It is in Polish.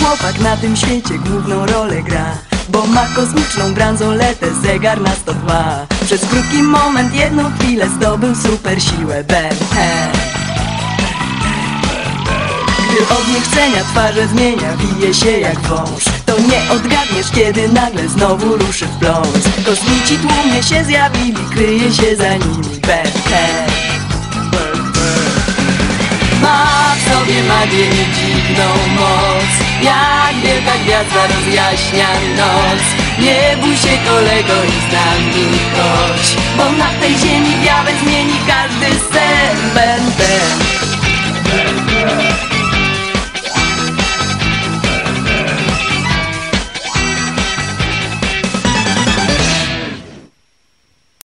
chłopak na tym świecie główną rolę gra Bo ma kosmiczną bransoletę, zegar na 102 Przez krótki moment, jedną chwilę zdobył super siłę Ben 10 gdy od niechcenia twarze zmienia, wije się jak wąż. To nie odgadniesz, kiedy nagle znowu ruszy w pląs. Kosmici tłumnie się zjawili, kryje się za nimi Ben magii i dziwną moc. Jak wielka gwiazda rozjaśnia noc. Nie bój się kolego i z nami chodź Bo na tej ziemi białe zmieni